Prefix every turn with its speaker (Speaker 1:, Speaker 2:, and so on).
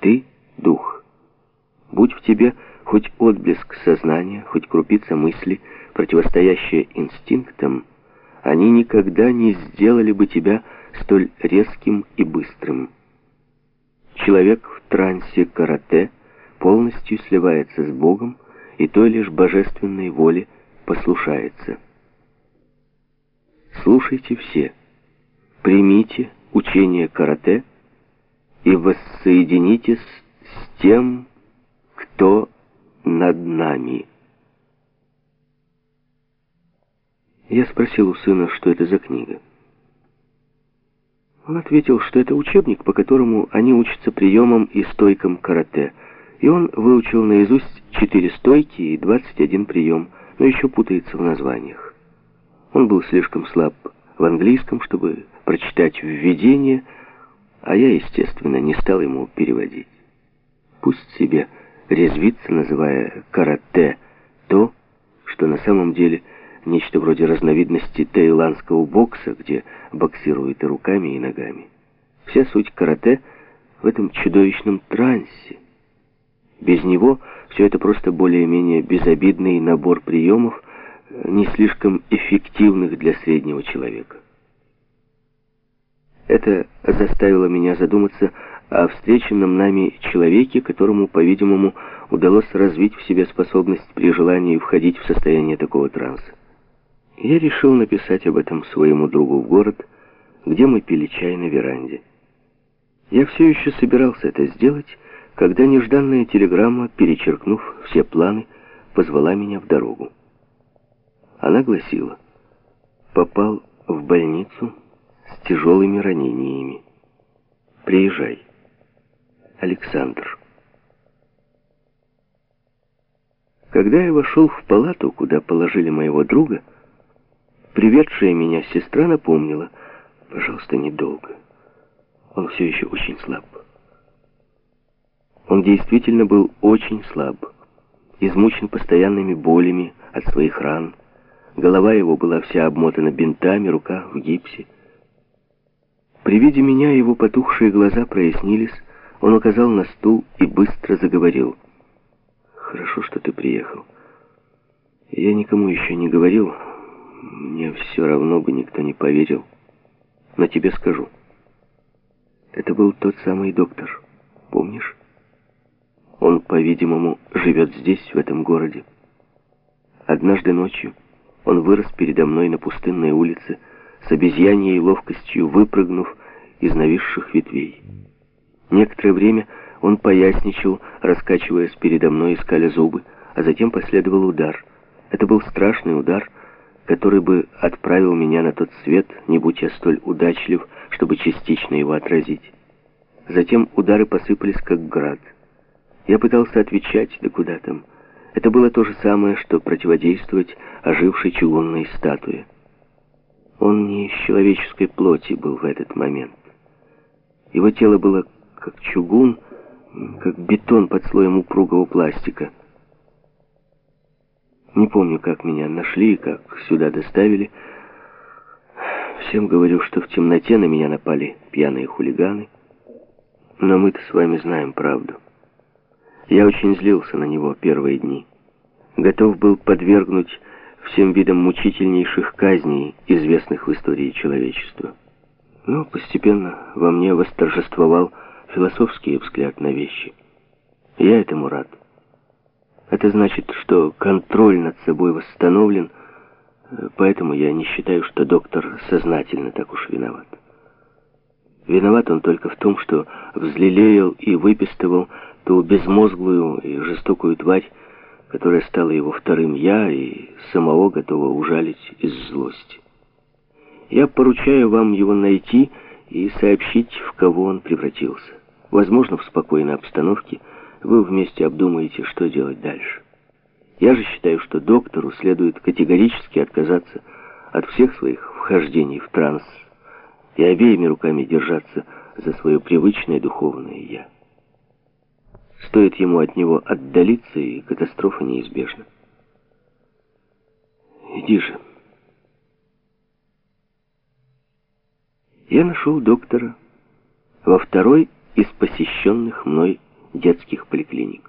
Speaker 1: Ты — дух. Будь в тебе хоть отблеск сознания, хоть крупица мысли, противостоящая инстинктам, они никогда не сделали бы тебя столь резким и быстрым. Человек в трансе карате полностью сливается с Богом и той лишь божественной воле послушается. Слушайте все, примите учение карате и воссоединитесь с тем, кто над нами. Я спросил у сына, что это за книга. Он ответил, что это учебник, по которому они учатся приемам и стойкам карате. И он выучил наизусть четыре стойки и 21 прием, но еще путается в названиях. Он был слишком слаб в английском, чтобы прочитать введение, а я, естественно, не стал ему переводить. Пусть себе резвится, называя карате то, что на самом деле – нечто вроде разновидности таиландского бокса, где боксируют и руками, и ногами. Вся суть карате в этом чудовищном трансе. Без него все это просто более-менее безобидный набор приемов, не слишком эффективных для среднего человека. Это заставило меня задуматься о встреченном нами человеке, которому, по-видимому, удалось развить в себе способность при желании входить в состояние такого транса. Я решил написать об этом своему другу в город, где мы пили чай на веранде. Я все еще собирался это сделать, когда нежданная телеграмма, перечеркнув все планы, позвала меня в дорогу. Она гласила, попал в больницу тяжелыми ранениями. Приезжай. Александр. Когда я вошел в палату, куда положили моего друга, Приведшая меня сестра напомнила, пожалуйста, недолго. Он все еще очень слаб. Он действительно был очень слаб, измучен постоянными болями от своих ран. Голова его была вся обмотана бинтами, рука в гипсе. При виде меня его потухшие глаза прояснились, он указал на стул и быстро заговорил. «Хорошо, что ты приехал. Я никому еще не говорил, мне все равно бы никто не поверил. Но тебе скажу. Это был тот самый доктор. Помнишь? Он, по-видимому, живет здесь, в этом городе. Однажды ночью он вырос передо мной на пустынной улице, с обезьяньей ловкостью выпрыгнув из нависших ветвей. Некоторое время он поясничал, раскачиваясь передо мной, искали зубы, а затем последовал удар. Это был страшный удар, который бы отправил меня на тот свет, не будь я столь удачлив, чтобы частично его отразить. Затем удары посыпались, как град. Я пытался отвечать, да куда там. Это было то же самое, что противодействовать ожившей чугунной статуе. Он не из человеческой плоти был в этот момент. Его тело было как чугун, как бетон под слоем упругого пластика. Не помню, как меня нашли и как сюда доставили. Всем говорю, что в темноте на меня напали пьяные хулиганы. Но мы-то с вами знаем правду. Я очень злился на него первые дни. Готов был подвергнуть всем видам мучительнейших казней, известных в истории человечества. Но постепенно во мне восторжествовал философский взгляд на вещи. Я этому рад. Это значит, что контроль над собой восстановлен, поэтому я не считаю, что доктор сознательно так уж виноват. Виноват он только в том, что взлелеял и выпистывал ту безмозглую и жестокую тварь, которая стала его вторым «я» и самого готова ужалить из злости. Я поручаю вам его найти и сообщить, в кого он превратился. Возможно, в спокойной обстановке – вы вместе обдумаете, что делать дальше. Я же считаю, что доктору следует категорически отказаться от всех своих вхождений в транс и обеими руками держаться за свое привычное духовное «я». Стоит ему от него отдалиться, и катастрофа неизбежна. Иди же. Я нашел доктора во второй из посещенных мной детских поликлиник.